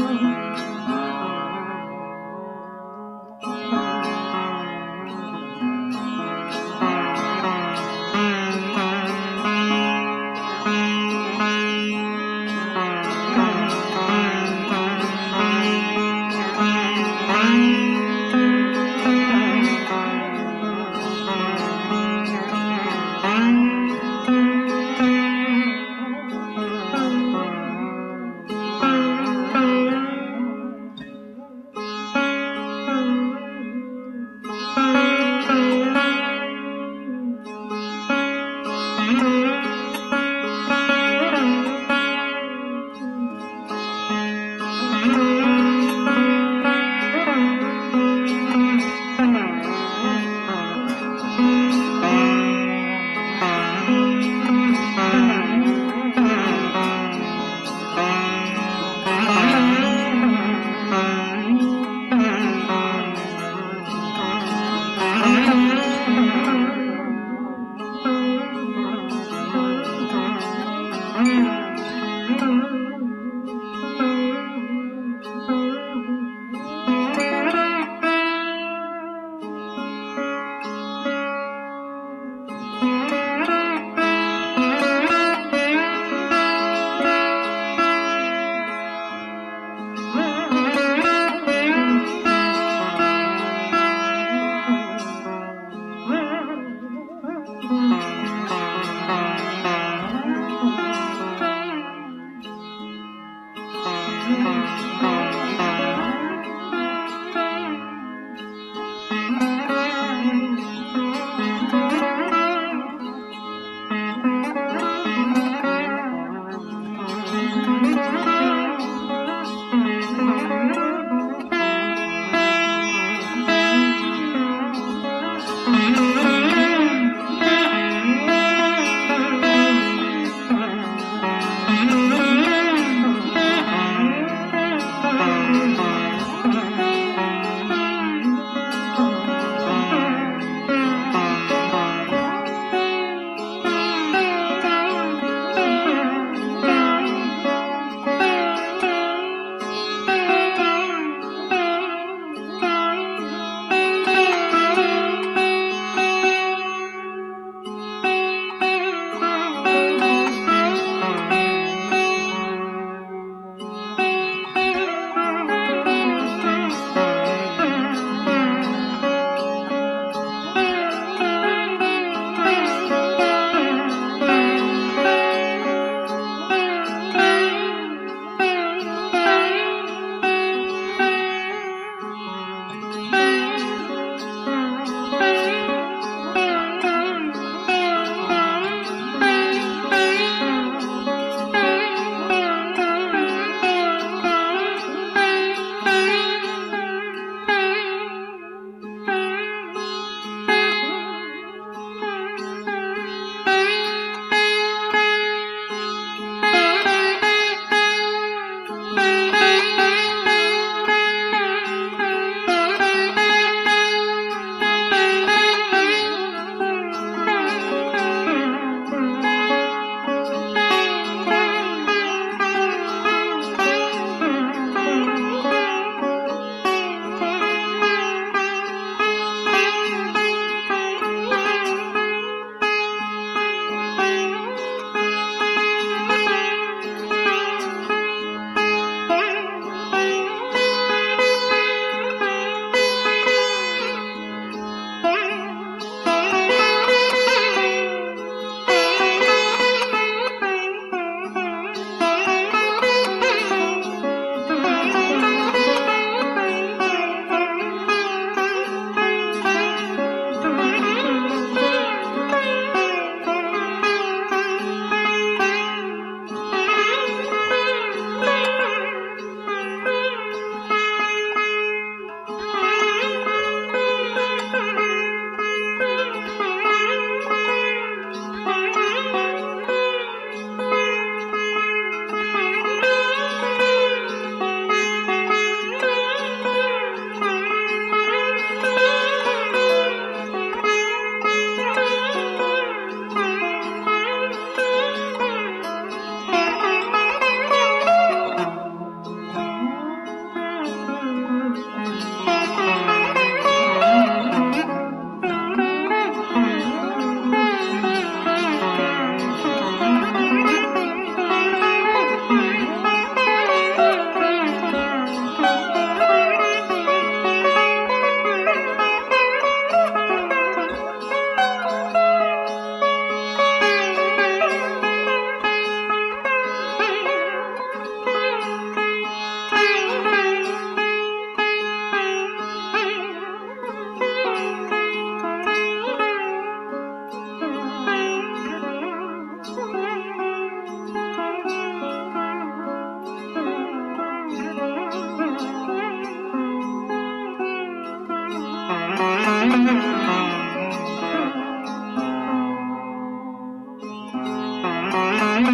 alone.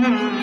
Thank